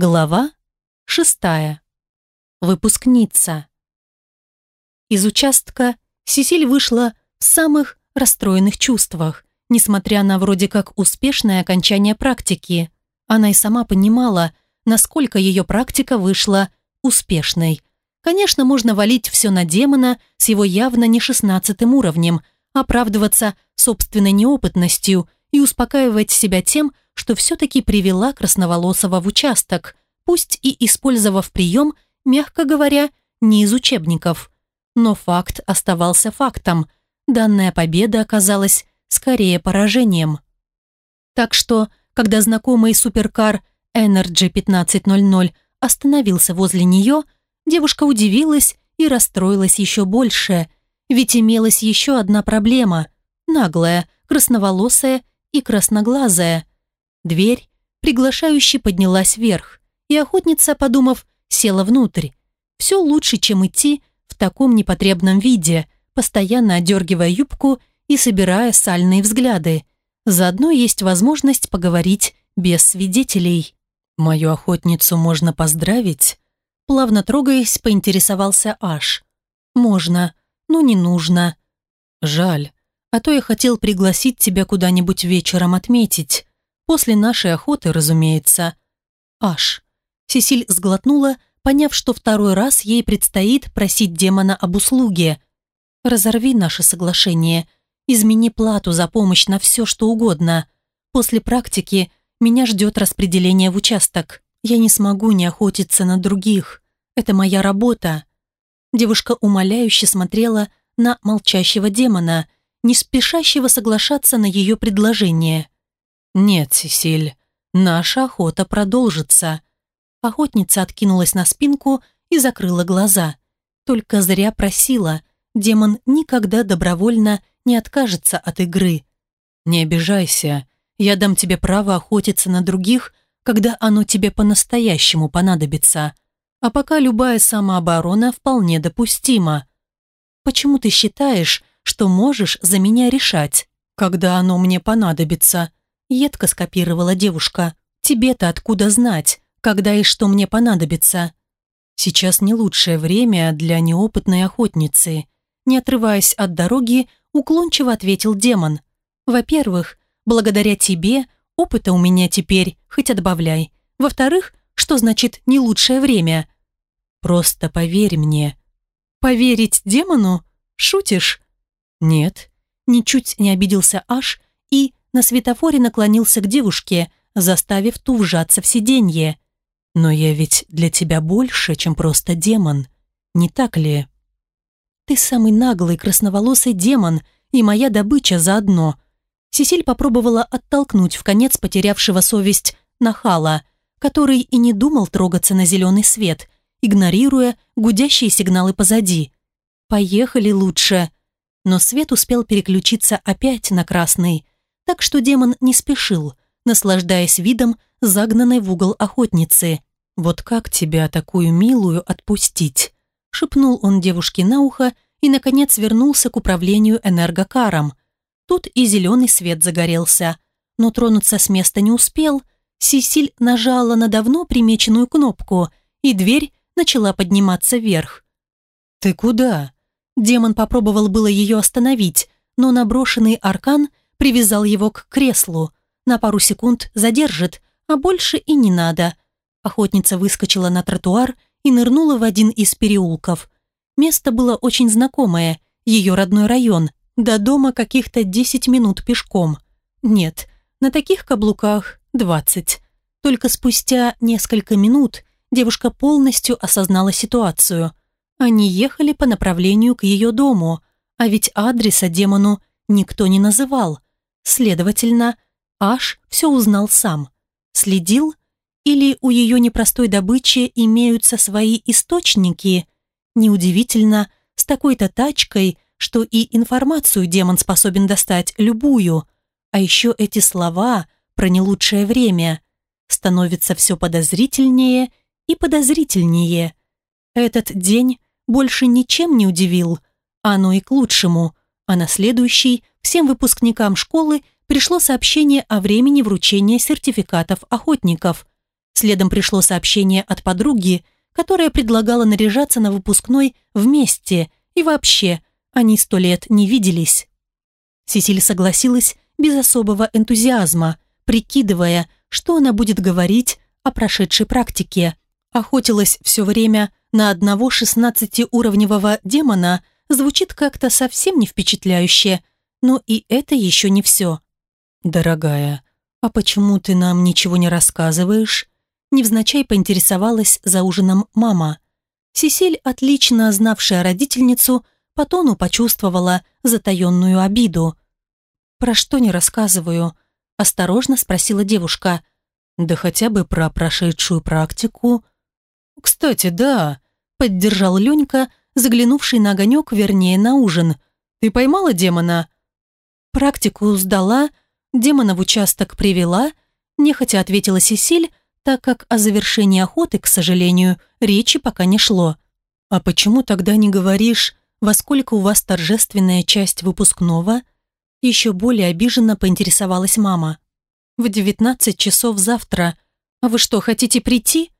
Глава шестая. Выпускница. Из участка Сесиль вышла в самых расстроенных чувствах, несмотря на вроде как успешное окончание практики. Она и сама понимала, насколько ее практика вышла успешной. Конечно, можно валить все на демона с его явно не шестнадцатым уровнем, оправдываться собственной неопытностью и успокаивать себя тем, что все-таки привела Красноволосого в участок, пусть и использовав прием, мягко говоря, не из учебников. Но факт оставался фактом. Данная победа оказалась скорее поражением. Так что, когда знакомый суперкар Energy 1500 остановился возле нее, девушка удивилась и расстроилась еще больше, ведь имелась еще одна проблема – наглая, красноволосая и красноглазая. Дверь приглашающе поднялась вверх, и охотница, подумав, села внутрь. Все лучше, чем идти в таком непотребном виде, постоянно одергивая юбку и собирая сальные взгляды. Заодно есть возможность поговорить без свидетелей. «Мою охотницу можно поздравить?» Плавно трогаясь, поинтересовался Аш. «Можно, но не нужно». «Жаль, а то я хотел пригласить тебя куда-нибудь вечером отметить. После нашей охоты, разумеется. Аж. Сесиль сглотнула, поняв, что второй раз ей предстоит просить демона об услуге. «Разорви наше соглашение. Измени плату за помощь на все, что угодно. После практики меня ждет распределение в участок. Я не смогу не охотиться на других. Это моя работа». Девушка умоляюще смотрела на молчащего демона, не спешащего соглашаться на ее предложение. «Нет, Сесиль, наша охота продолжится». Охотница откинулась на спинку и закрыла глаза. Только зря просила. Демон никогда добровольно не откажется от игры. «Не обижайся. Я дам тебе право охотиться на других, когда оно тебе по-настоящему понадобится. А пока любая самооборона вполне допустима. Почему ты считаешь, что можешь за меня решать, когда оно мне понадобится?» Едко скопировала девушка. «Тебе-то откуда знать, когда и что мне понадобится?» Сейчас не лучшее время для неопытной охотницы. Не отрываясь от дороги, уклончиво ответил демон. «Во-первых, благодаря тебе опыта у меня теперь хоть отбавляй. Во-вторых, что значит не лучшее время?» «Просто поверь мне». «Поверить демону? Шутишь?» «Нет». Ничуть не обиделся Аш и, на светофоре наклонился к девушке, заставив ту вжаться в сиденье. «Но я ведь для тебя больше, чем просто демон, не так ли?» «Ты самый наглый красноволосый демон и моя добыча заодно». Сесиль попробовала оттолкнуть в конец потерявшего совесть нахала, который и не думал трогаться на зеленый свет, игнорируя гудящие сигналы позади. «Поехали лучше». Но свет успел переключиться опять на красный, так что демон не спешил, наслаждаясь видом загнанной в угол охотницы. «Вот как тебя, такую милую, отпустить?» шепнул он девушке на ухо и, наконец, вернулся к управлению энергокаром. Тут и зеленый свет загорелся, но тронуться с места не успел. Сисиль нажала на давно примеченную кнопку, и дверь начала подниматься вверх. «Ты куда?» Демон попробовал было ее остановить, но наброшенный аркан привязал его к креслу. На пару секунд задержит, а больше и не надо. Охотница выскочила на тротуар и нырнула в один из переулков. Место было очень знакомое, ее родной район, до дома каких-то 10 минут пешком. Нет, на таких каблуках 20. Только спустя несколько минут девушка полностью осознала ситуацию. Они ехали по направлению к ее дому, а ведь адреса демону никто не называл – Следовательно, Аш все узнал сам. Следил? Или у ее непростой добычи имеются свои источники? Неудивительно, с такой-то тачкой, что и информацию демон способен достать любую. А еще эти слова про не лучшее время. Становится все подозрительнее и подозрительнее. Этот день больше ничем не удивил, оно и к лучшему, а на следующий всем выпускникам школы пришло сообщение о времени вручения сертификатов охотников. Следом пришло сообщение от подруги, которая предлагала наряжаться на выпускной вместе, и вообще, они сто лет не виделись. Сесиль согласилась без особого энтузиазма, прикидывая, что она будет говорить о прошедшей практике. Охотилась все время на одного шестнадцатиуровневого демона, звучит как-то совсем не впечатляюще, но и это еще не все. «Дорогая, а почему ты нам ничего не рассказываешь?» Невзначай поинтересовалась за ужином мама. Сесиль, отлично знавшая родительницу, по тону почувствовала затаенную обиду. «Про что не рассказываю?» – осторожно спросила девушка. «Да хотя бы про прошедшую практику». «Кстати, да», – поддержал Ленька, заглянувший на огонек, вернее, на ужин. «Ты поймала демона?» «Практику сдала, демона в участок привела», – нехотя ответила Сесиль, так как о завершении охоты, к сожалению, речи пока не шло. «А почему тогда не говоришь, во сколько у вас торжественная часть выпускного?» Еще более обиженно поинтересовалась мама. «В девятнадцать часов завтра. А вы что, хотите прийти?»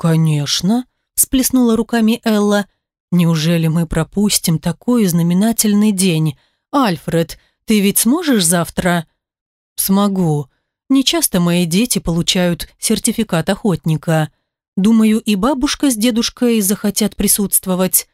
«Конечно», – сплеснула руками Элла. «Неужели мы пропустим такой знаменательный день? Альфред, ты ведь сможешь завтра?» «Смогу. Нечасто мои дети получают сертификат охотника. Думаю, и бабушка с дедушкой захотят присутствовать».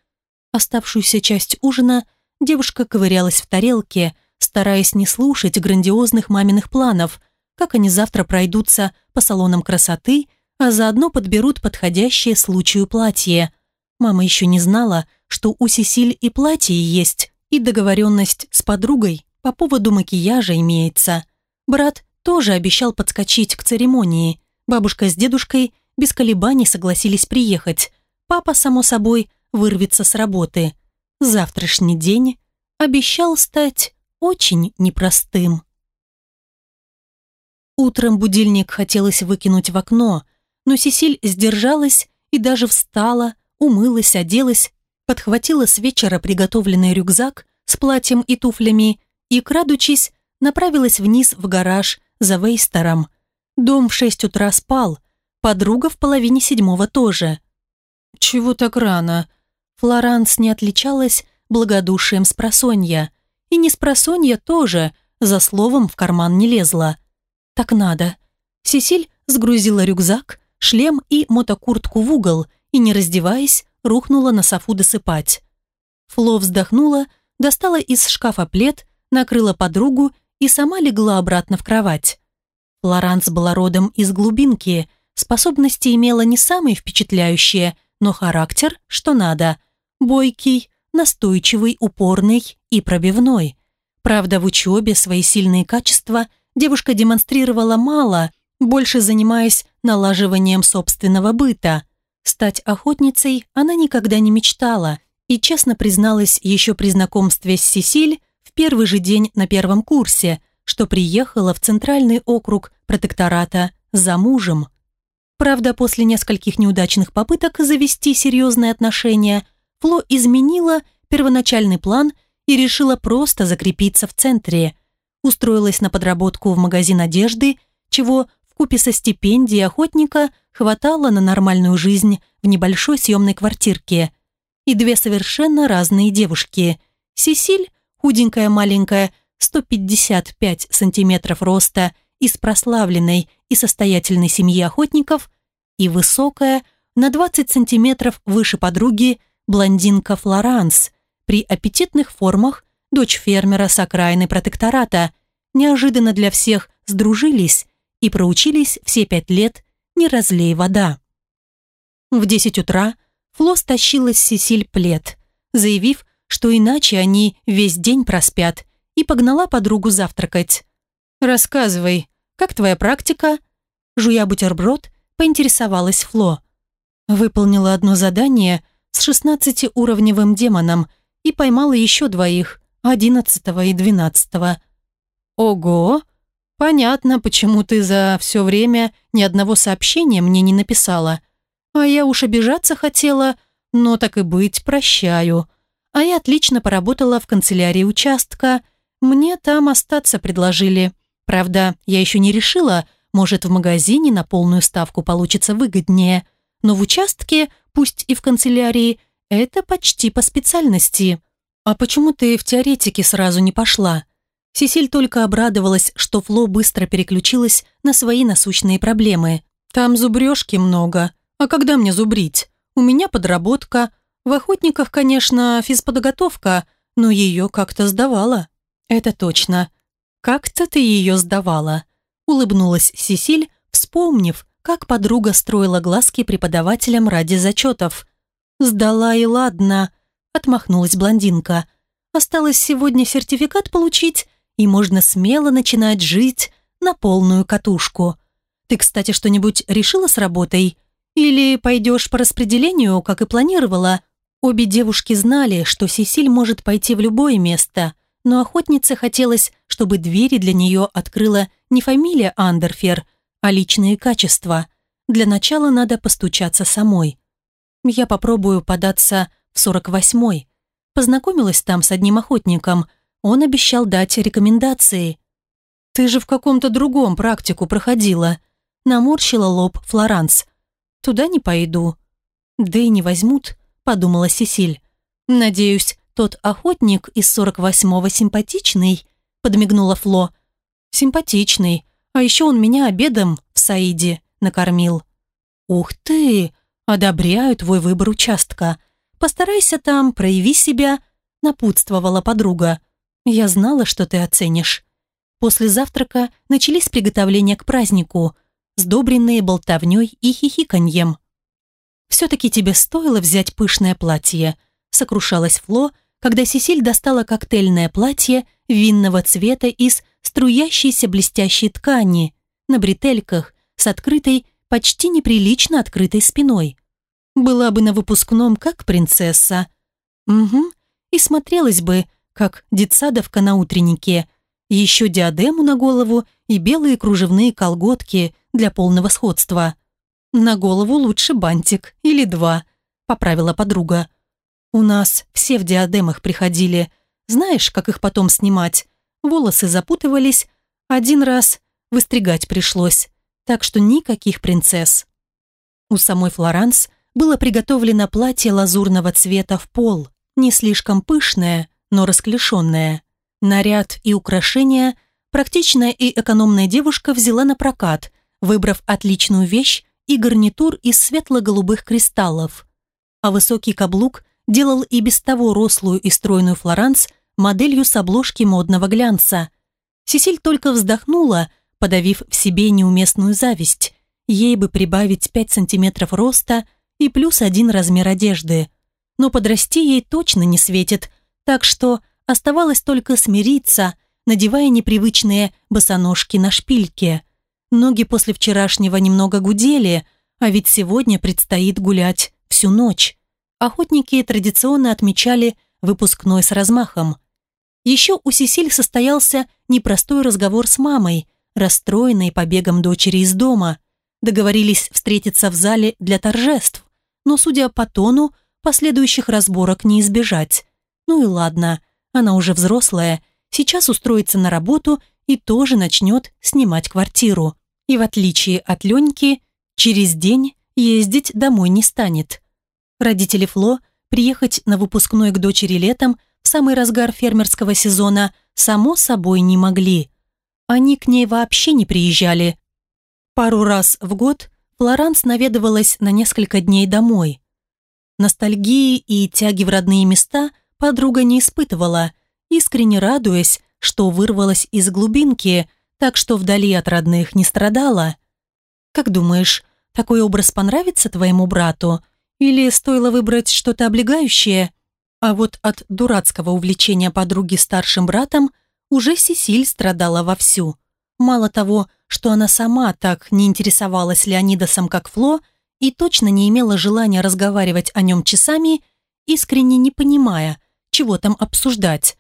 Оставшуюся часть ужина девушка ковырялась в тарелке, стараясь не слушать грандиозных маминых планов, как они завтра пройдутся по салонам красоты, а заодно подберут подходящее случаю платье. Мама еще не знала, что у Сесиль и платье есть, и договоренность с подругой по поводу макияжа имеется. Брат тоже обещал подскочить к церемонии. Бабушка с дедушкой без колебаний согласились приехать. Папа, само собой, вырвется с работы. Завтрашний день обещал стать очень непростым. Утром будильник хотелось выкинуть в окно, но Сесиль сдержалась и даже встала, умылась, оделась, подхватила с вечера приготовленный рюкзак с платьем и туфлями и, крадучись, направилась вниз в гараж за Вейстером. Дом в шесть утра спал, подруга в половине седьмого тоже. «Чего так рано?» Флоранс не отличалась благодушием с просонья. И не с просонья тоже, за словом в карман не лезла. Так надо. Сесиль сгрузила рюкзак, шлем и мотокуртку в угол и, не раздеваясь, рухнула на софу досыпать. Фло вздохнула, достала из шкафа плед, накрыла подругу и сама легла обратно в кровать. Флоранс была родом из глубинки, способности имела не самые впечатляющие, но характер, что надо бойкий, настойчивый, упорный и пробивной. Правда, в учебе свои сильные качества девушка демонстрировала мало, больше занимаясь налаживанием собственного быта. Стать охотницей она никогда не мечтала и честно призналась еще при знакомстве с Сесиль в первый же день на первом курсе, что приехала в центральный округ протектората за мужем. Правда, после нескольких неудачных попыток завести серьезные отношения – Фло изменила первоначальный план и решила просто закрепиться в центре. Устроилась на подработку в магазин одежды, чего в купе со стипендией охотника хватало на нормальную жизнь в небольшой съемной квартирке. И две совершенно разные девушки. Сесиль, худенькая маленькая, 155 сантиметров роста, из прославленной и состоятельной семьи охотников, и высокая, на 20 сантиметров выше подруги, блондинка Флоранс, при аппетитных формах дочь фермера с окраины протектората, неожиданно для всех сдружились и проучились все пять лет «не разлей вода». В десять утра Фло стащила с Сесиль плед, заявив, что иначе они весь день проспят, и погнала подругу завтракать. «Рассказывай, как твоя практика?» Жуя бутерброд, поинтересовалась Фло. Выполнила одно задание – с 16-уровневым демоном и поймала еще двоих, 11 и 12 -го. Ого! Понятно, почему ты за все время ни одного сообщения мне не написала. А я уж обижаться хотела, но так и быть, прощаю. А я отлично поработала в канцелярии участка. Мне там остаться предложили. Правда, я еще не решила, Может, в магазине на полную ставку получится выгоднее, но в участке, пусть и в канцелярии, это почти по специальности. А почему ты в теоретике сразу не пошла? Сесиль только обрадовалась, что Фло быстро переключилась на свои насущные проблемы. Там зубрежки много. А когда мне зубрить? У меня подработка. В охотниках, конечно, физподготовка, но ее как-то сдавала. Это точно. Как-то ты ее сдавала. Улыбнулась Сесиль, вспомнив, как подруга строила глазки преподавателям ради зачетов. «Сдала и ладно», — отмахнулась блондинка. «Осталось сегодня сертификат получить, и можно смело начинать жить на полную катушку. Ты, кстати, что-нибудь решила с работой? Или пойдешь по распределению, как и планировала?» Обе девушки знали, что Сесиль может пойти в любое место, но охотнице хотелось, чтобы двери для нее открыла не фамилия Андерфер, а личные качества. Для начала надо постучаться самой. Я попробую податься в 48-й. Познакомилась там с одним охотником. Он обещал дать рекомендации. «Ты же в каком-то другом практику проходила», наморщила лоб Флоранс. «Туда не пойду». «Да и не возьмут», подумала Сесиль. «Надеюсь, тот охотник из 48-го симпатичный?» подмигнула Фло. «Симпатичный, а еще он меня обедом в Саиде накормил». «Ух ты! Одобряю твой выбор участка. Постарайся там, прояви себя», напутствовала подруга. «Я знала, что ты оценишь». После завтрака начались приготовления к празднику, сдобренные болтовней и хихиканьем. «Все-таки тебе стоило взять пышное платье», сокрушалась Фло, когда Сесиль достала коктейльное платье винного цвета из струящейся блестящей ткани на бретельках с открытой, почти неприлично открытой спиной. Была бы на выпускном как принцесса. Угу, и смотрелась бы, как детсадовка на утреннике. Еще диадему на голову и белые кружевные колготки для полного сходства. «На голову лучше бантик или два», — поправила подруга. «У нас все в диадемах приходили. Знаешь, как их потом снимать? Волосы запутывались. Один раз выстригать пришлось. Так что никаких принцесс». У самой Флоранс было приготовлено платье лазурного цвета в пол, не слишком пышное, но расклешенное. Наряд и украшения практичная и экономная девушка взяла на прокат, выбрав отличную вещь и гарнитур из светло-голубых кристаллов. А высокий каблук делал и без того рослую и стройную Флоранс моделью с обложки модного глянца. Сесиль только вздохнула, подавив в себе неуместную зависть. Ей бы прибавить 5 сантиметров роста и плюс один размер одежды. Но подрасти ей точно не светит, так что оставалось только смириться, надевая непривычные босоножки на шпильке. Ноги после вчерашнего немного гудели, а ведь сегодня предстоит гулять всю ночь. Охотники традиционно отмечали выпускной с размахом. Еще у Сесиль состоялся непростой разговор с мамой, расстроенной побегом дочери из дома. Договорились встретиться в зале для торжеств, но, судя по тону, последующих разборок не избежать. Ну и ладно, она уже взрослая, сейчас устроится на работу и тоже начнет снимать квартиру. И в отличие от Леньки, через день ездить домой не станет. Родители Фло приехать на выпускной к дочери летом в самый разгар фермерского сезона само собой не могли. Они к ней вообще не приезжали. Пару раз в год Флоранс наведывалась на несколько дней домой. Ностальгии и тяги в родные места подруга не испытывала, искренне радуясь, что вырвалась из глубинки, так что вдали от родных не страдала. Как думаешь, такой образ понравится твоему брату? Или стоило выбрать что-то облегающее? А вот от дурацкого увлечения подруги старшим братом уже Сесиль страдала вовсю. Мало того, что она сама так не интересовалась Леонидасом, как Фло, и точно не имела желания разговаривать о нем часами, искренне не понимая, чего там обсуждать.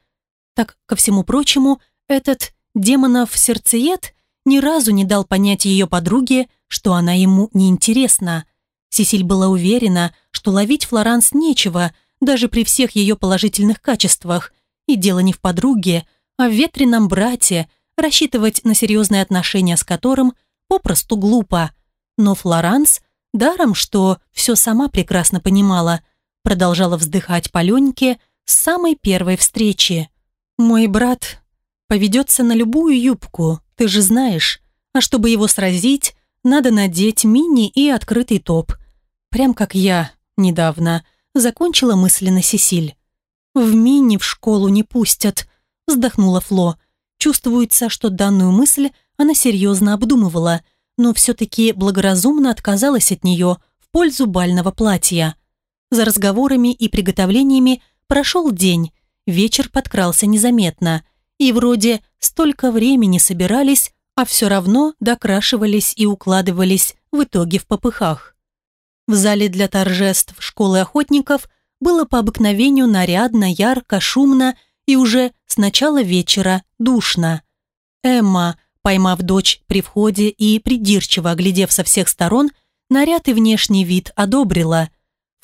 Так, ко всему прочему, этот демонов сердцеед ни разу не дал понять ее подруге, что она ему не интересна. Сесиль была уверена, что ловить Флоранс нечего, даже при всех ее положительных качествах. И дело не в подруге, а в ветреном брате, рассчитывать на серьезные отношения с которым попросту глупо. Но Флоранс, даром что все сама прекрасно понимала, продолжала вздыхать по Леньке самой первой встречи. «Мой брат поведется на любую юбку, ты же знаешь, а чтобы его сразить, надо надеть мини и открытый топ. Прям как я недавно закончила мысленно Сесиль. «В мини в школу не пустят», – вздохнула Фло. Чувствуется, что данную мысль она серьезно обдумывала, но все-таки благоразумно отказалась от нее в пользу бального платья. За разговорами и приготовлениями прошел день, вечер подкрался незаметно, и вроде столько времени собирались, а все равно докрашивались и укладывались в итоге в попыхах. В зале для торжеств школы охотников было по обыкновению нарядно, ярко, шумно и уже с начала вечера душно. Эмма, поймав дочь при входе и придирчиво оглядев со всех сторон, наряд и внешний вид одобрила.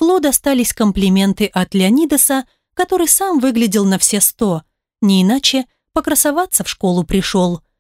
Фло достались комплименты от Леонидаса, который сам выглядел на все сто, не иначе покрасоваться в школу пришел –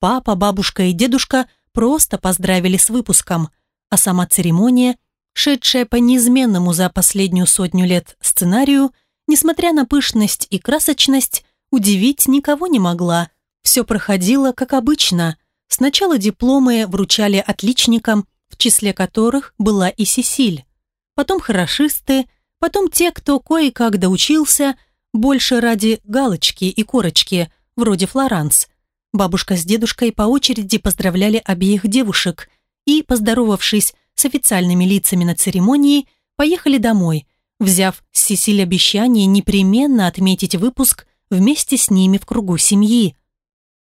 Папа, бабушка и дедушка просто поздравили с выпуском, а сама церемония, шедшая по неизменному за последнюю сотню лет сценарию, несмотря на пышность и красочность, удивить никого не могла. Все проходило как обычно. Сначала дипломы вручали отличникам, в числе которых была и Сесиль. Потом хорошисты, потом те, кто кое-как доучился, больше ради галочки и корочки, вроде Флоранс – Бабушка с дедушкой по очереди поздравляли обеих девушек и, поздоровавшись с официальными лицами на церемонии, поехали домой, взяв с Сесиль обещание непременно отметить выпуск вместе с ними в кругу семьи.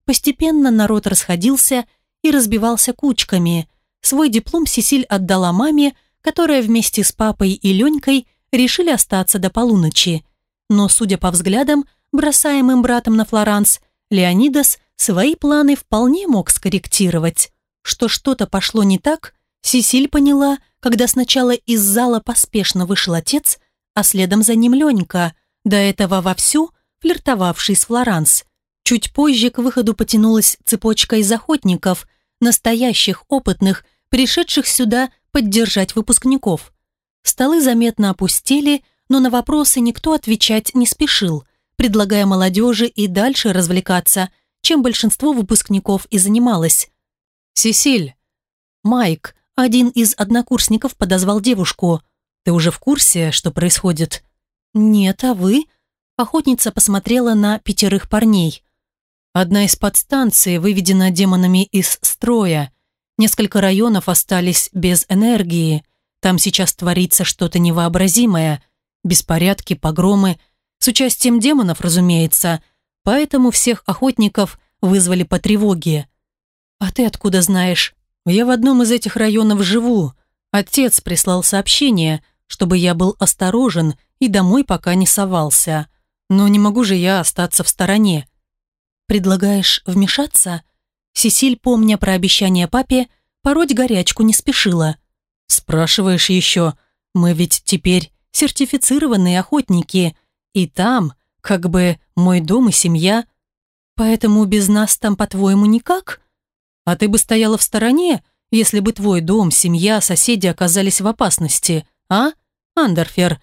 Постепенно народ расходился и разбивался кучками. Свой диплом Сесиль отдала маме, которая вместе с папой и Ленькой решили остаться до полуночи. Но, судя по взглядам, бросаемым братом на Флоранс, Леонидас свои планы вполне мог скорректировать. Что что-то пошло не так, Сесиль поняла, когда сначала из зала поспешно вышел отец, а следом за ним Ленька, до этого вовсю флиртовавший с Флоранс. Чуть позже к выходу потянулась цепочка из охотников, настоящих, опытных, пришедших сюда поддержать выпускников. Столы заметно опустели, но на вопросы никто отвечать не спешил, предлагая молодежи и дальше развлекаться – чем большинство выпускников и занималось. «Сесиль!» Майк, один из однокурсников, подозвал девушку. «Ты уже в курсе, что происходит?» «Нет, а вы?» Охотница посмотрела на пятерых парней. «Одна из подстанций выведена демонами из строя. Несколько районов остались без энергии. Там сейчас творится что-то невообразимое. Беспорядки, погромы. С участием демонов, разумеется поэтому всех охотников вызвали по тревоге. «А ты откуда знаешь?» «Я в одном из этих районов живу. Отец прислал сообщение, чтобы я был осторожен и домой пока не совался. Но не могу же я остаться в стороне». «Предлагаешь вмешаться?» Сесиль, помня про обещание папе, пороть горячку не спешила. «Спрашиваешь еще, мы ведь теперь сертифицированные охотники, и там как бы мой дом и семья. Поэтому без нас там, по-твоему, никак? А ты бы стояла в стороне, если бы твой дом, семья, соседи оказались в опасности, а, Андерфер?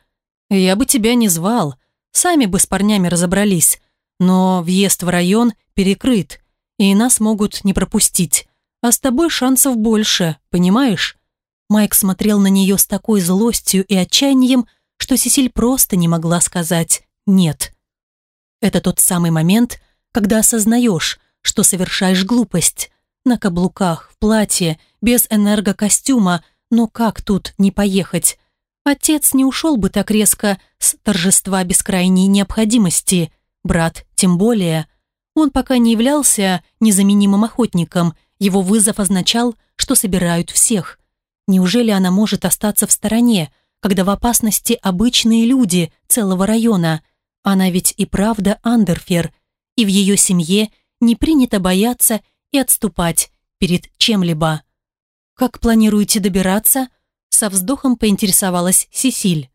Я бы тебя не звал, сами бы с парнями разобрались. Но въезд в район перекрыт, и нас могут не пропустить. А с тобой шансов больше, понимаешь? Майк смотрел на нее с такой злостью и отчаянием, что Сесиль просто не могла сказать «нет». Это тот самый момент, когда осознаешь, что совершаешь глупость. На каблуках, в платье, без энергокостюма, но как тут не поехать? Отец не ушел бы так резко с торжества бескрайней необходимости, брат тем более. Он пока не являлся незаменимым охотником, его вызов означал, что собирают всех. Неужели она может остаться в стороне, когда в опасности обычные люди целого района? Она ведь и правда Андерфер, и в ее семье не принято бояться и отступать перед чем-либо. «Как планируете добираться?» Со вздохом поинтересовалась Сесиль.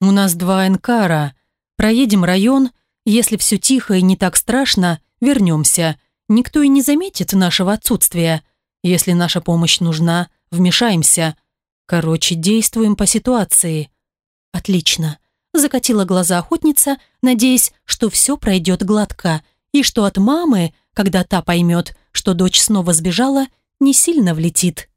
«У нас два Энкара. Проедем район. Если все тихо и не так страшно, вернемся. Никто и не заметит нашего отсутствия. Если наша помощь нужна, вмешаемся. Короче, действуем по ситуации». «Отлично», — закатила глаза охотница, надеясь, что все пройдет гладко, и что от мамы, когда та поймет, что дочь снова сбежала, не сильно влетит.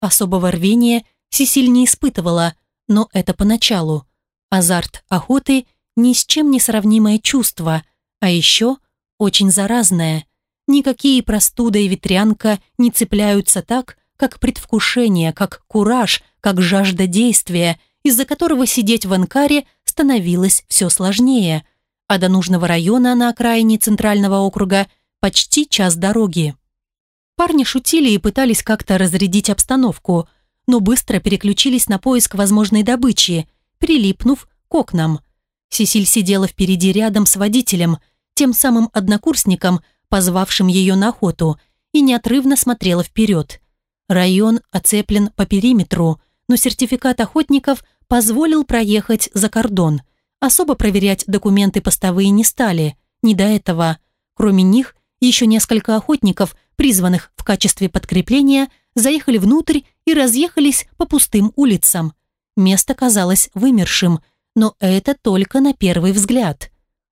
Особого рвения Сесиль не испытывала, но это поначалу. Азарт охоты – ни с чем не сравнимое чувство, а еще очень заразное. Никакие простуда и ветрянка не цепляются так, как предвкушение, как кураж, как жажда действия, из-за которого сидеть в анкаре становилось все сложнее, а до нужного района на окраине Центрального округа почти час дороги. Парни шутили и пытались как-то разрядить обстановку, но быстро переключились на поиск возможной добычи, прилипнув к окнам. Сесиль сидела впереди рядом с водителем, тем самым однокурсником, позвавшим ее на охоту, и неотрывно смотрела вперед. Район оцеплен по периметру, но сертификат охотников позволил проехать за кордон. Особо проверять документы постовые не стали, не до этого. Кроме них, еще несколько охотников, призванных в качестве подкрепления, заехали внутрь и разъехались по пустым улицам. Место казалось вымершим, но это только на первый взгляд.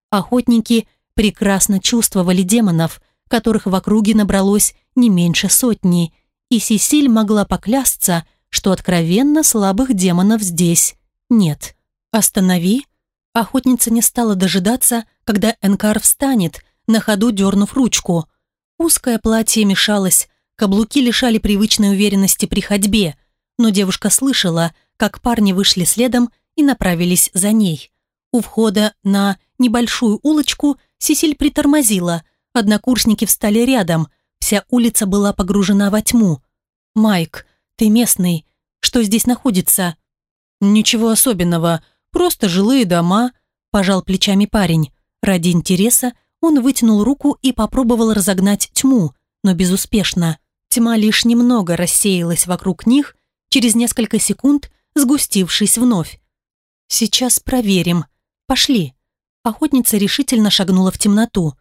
Охотники прекрасно чувствовали демонов, которых в округе набралось не меньше сотни, и Сесиль могла поклясться, что откровенно слабых демонов здесь нет. «Останови!» Охотница не стала дожидаться, когда Энкар встанет, на ходу дернув ручку. Узкое платье мешалось, каблуки лишали привычной уверенности при ходьбе, но девушка слышала, как парни вышли следом и направились за ней. У входа на небольшую улочку Сесиль притормозила, однокурсники встали рядом, вся улица была погружена во тьму. «Майк, ты местный, что здесь находится?» «Ничего особенного, просто жилые дома», пожал плечами парень. Ради интереса он вытянул руку и попробовал разогнать тьму, но безуспешно. Тьма лишь немного рассеялась вокруг них, через несколько секунд сгустившись вновь. «Сейчас проверим. Пошли». Охотница решительно шагнула в темноту.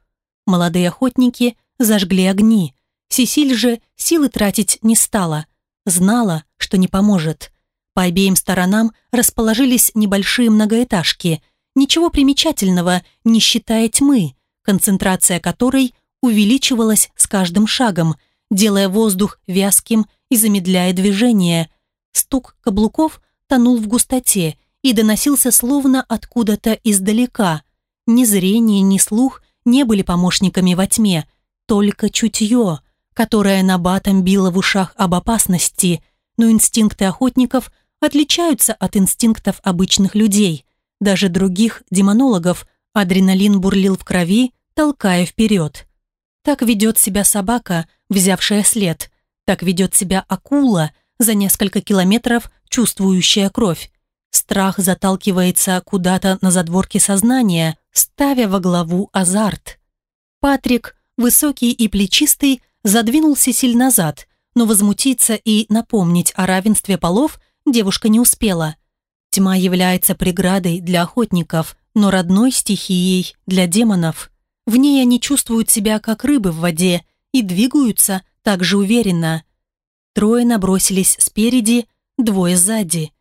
Молодые охотники зажгли огни. Сесиль же силы тратить не стала. Знала, что не поможет. По обеим сторонам расположились небольшие многоэтажки. Ничего примечательного, не считая тьмы, концентрация которой увеличивалась с каждым шагом, делая воздух вязким и замедляя движение. Стук каблуков тонул в густоте и доносился словно откуда-то издалека. Ни зрение, ни слух не были помощниками во тьме, только чутье, которое набатом било в ушах об опасности, но инстинкты охотников отличаются от инстинктов обычных людей. Даже других демонологов Адреналин бурлил в крови, толкая вперед. Так ведет себя собака, взявшая след. Так ведет себя акула, за несколько километров чувствующая кровь. Страх заталкивается куда-то на задворке сознания, ставя во главу азарт. Патрик, высокий и плечистый, задвинулся силь назад, но возмутиться и напомнить о равенстве полов девушка не успела. Тьма является преградой для охотников, но родной стихией для демонов. В ней они чувствуют себя как рыбы в воде и двигаются так же уверенно. Трое набросились спереди, двое сзади.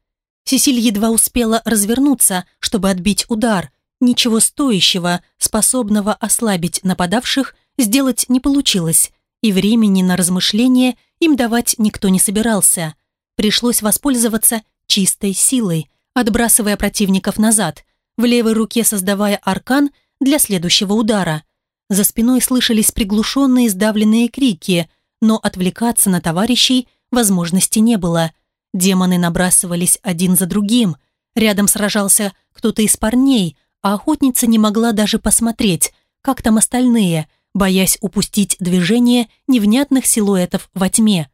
Сесиль едва успела развернуться, чтобы отбить удар. Ничего стоящего, способного ослабить нападавших, сделать не получилось, и времени на размышления им давать никто не собирался. Пришлось воспользоваться чистой силой, отбрасывая противников назад – в левой руке создавая аркан для следующего удара. За спиной слышались приглушенные сдавленные крики, но отвлекаться на товарищей возможности не было. Демоны набрасывались один за другим. Рядом сражался кто-то из парней, а охотница не могла даже посмотреть, как там остальные, боясь упустить движение невнятных силуэтов во тьме.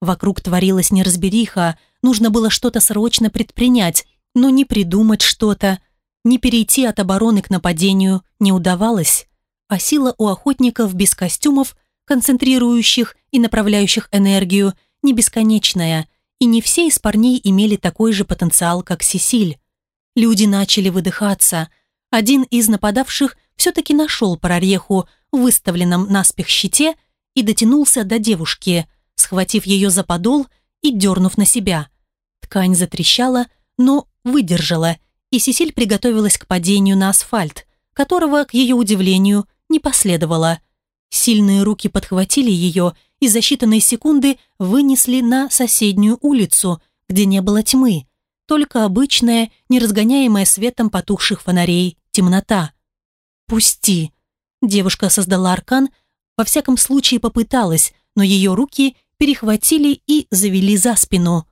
Вокруг творилась неразбериха, нужно было что-то срочно предпринять, но не придумать что-то, не перейти от обороны к нападению не удавалось, а сила у охотников без костюмов, концентрирующих и направляющих энергию, не бесконечная, и не все из парней имели такой же потенциал, как Сесиль. Люди начали выдыхаться. Один из нападавших все-таки нашел прореху в выставленном наспех щите и дотянулся до девушки. схватив ее за подол и дернув на себя. Ткань затрещала, но выдержала, и Сесиль приготовилась к падению на асфальт, которого, к ее удивлению, не последовало. Сильные руки подхватили ее и за считанные секунды вынесли на соседнюю улицу, где не было тьмы, только обычная, неразгоняемая светом потухших фонарей, темнота. «Пусти!» Девушка создала аркан, во всяком случае попыталась, но ее руки перехватили и завели за спину.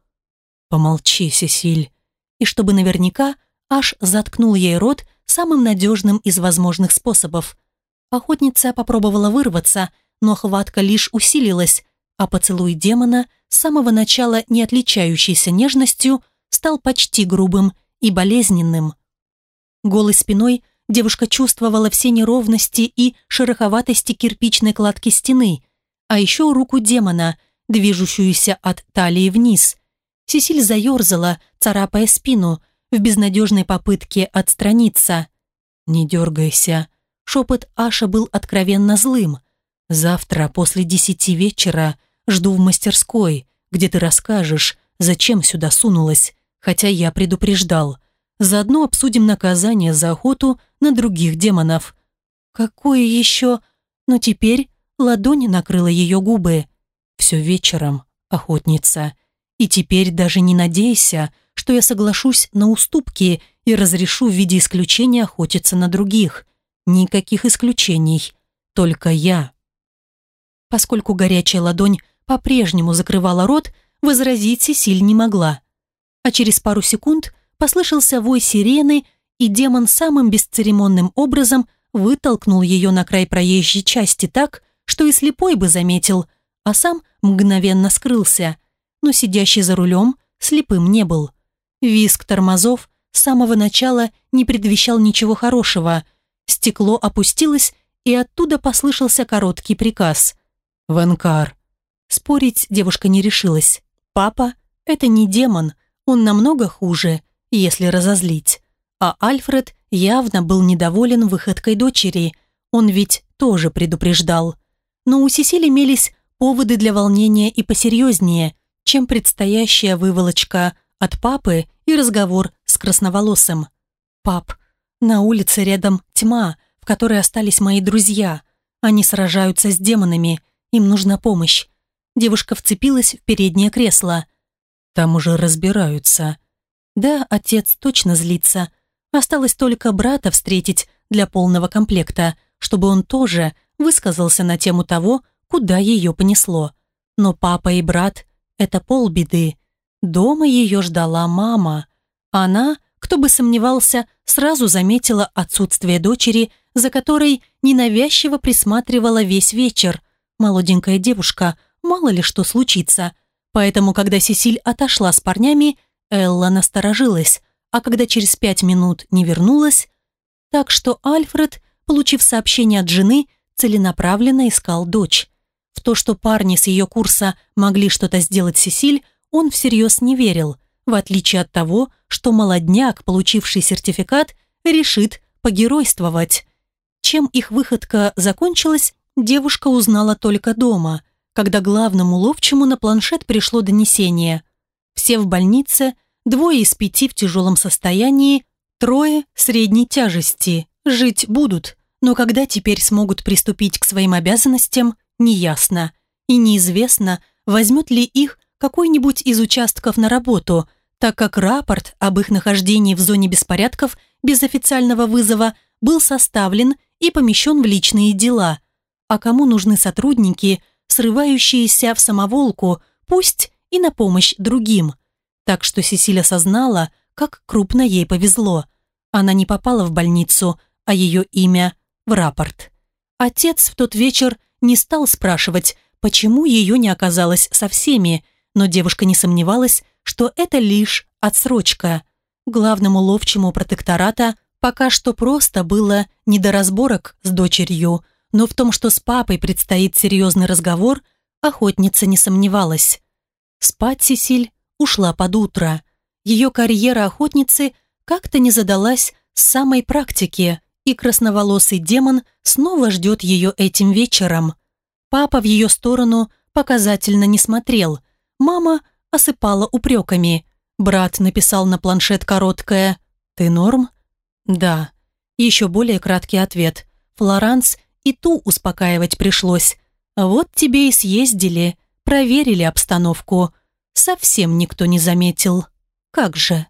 «Помолчи, Сесиль!» И чтобы наверняка, аж заткнул ей рот самым надежным из возможных способов. Охотница попробовала вырваться, но хватка лишь усилилась, а поцелуй демона, с самого начала не отличающийся нежностью, стал почти грубым и болезненным. Голой спиной девушка чувствовала все неровности и шероховатости кирпичной кладки стены, а еще руку демона, движущуюся от талии вниз. Сесиль заерзала, царапая спину, в безнадежной попытке отстраниться. «Не дергайся», Шепот Аша был откровенно злым. «Завтра после десяти вечера жду в мастерской, где ты расскажешь, зачем сюда сунулась, хотя я предупреждал. Заодно обсудим наказание за охоту на других демонов». «Какое еще?» Но теперь ладонь накрыла ее губы. «Все вечером, охотница. И теперь даже не надейся, что я соглашусь на уступки и разрешу в виде исключения охотиться на других. Никаких исключений. Только я. Поскольку горячая ладонь по-прежнему закрывала рот, возразить Сесиль не могла. А через пару секунд послышался вой сирены, и демон самым бесцеремонным образом вытолкнул ее на край проезжей части так, что и слепой бы заметил, а сам мгновенно скрылся. Но сидящий за рулем слепым не был. Виск тормозов с самого начала не предвещал ничего хорошего, Стекло опустилось, и оттуда послышался короткий приказ. «Ванкар». Спорить девушка не решилась. «Папа — это не демон, он намного хуже, если разозлить». А Альфред явно был недоволен выходкой дочери, он ведь тоже предупреждал. Но у Сесиль имелись поводы для волнения и посерьезнее, чем предстоящая выволочка от папы и разговор с красноволосым. «Пап, на улице рядом тьма, в которой остались мои друзья. Они сражаются с демонами, им нужна помощь. Девушка вцепилась в переднее кресло. Там уже разбираются. Да, отец точно злится. Осталось только брата встретить для полного комплекта, чтобы он тоже высказался на тему того, куда ее понесло. Но папа и брат — это полбеды. Дома ее ждала мама. Она кто бы сомневался, сразу заметила отсутствие дочери, за которой ненавязчиво присматривала весь вечер. Молоденькая девушка, мало ли что случится. Поэтому, когда Сесиль отошла с парнями, Элла насторожилась, а когда через пять минут не вернулась, так что Альфред, получив сообщение от жены, целенаправленно искал дочь. В то, что парни с ее курса могли что-то сделать Сесиль, он всерьез не верил – в отличие от того, что молодняк, получивший сертификат, решит погеройствовать. Чем их выходка закончилась, девушка узнала только дома, когда главному ловчему на планшет пришло донесение. Все в больнице, двое из пяти в тяжелом состоянии, трое средней тяжести, жить будут, но когда теперь смогут приступить к своим обязанностям, неясно. И неизвестно, возьмет ли их какой-нибудь из участков на работу, так как рапорт об их нахождении в зоне беспорядков без официального вызова был составлен и помещен в личные дела. А кому нужны сотрудники, срывающиеся в самоволку, пусть и на помощь другим. Так что Сесилия осознала, как крупно ей повезло. Она не попала в больницу, а ее имя в рапорт. Отец в тот вечер не стал спрашивать, почему ее не оказалось со всеми, но девушка не сомневалась, что это лишь отсрочка. Главному ловчему протектората пока что просто было не до разборок с дочерью, но в том, что с папой предстоит серьезный разговор, охотница не сомневалась. Спать Сесиль ушла под утро. Ее карьера охотницы как-то не задалась с самой практики, и красноволосый демон снова ждет ее этим вечером. Папа в ее сторону показательно не смотрел. Мама осыпала упреками. Брат написал на планшет короткое «Ты норм?» «Да». Еще более краткий ответ. Флоранс и ту успокаивать пришлось. Вот тебе и съездили, проверили обстановку. Совсем никто не заметил. Как же?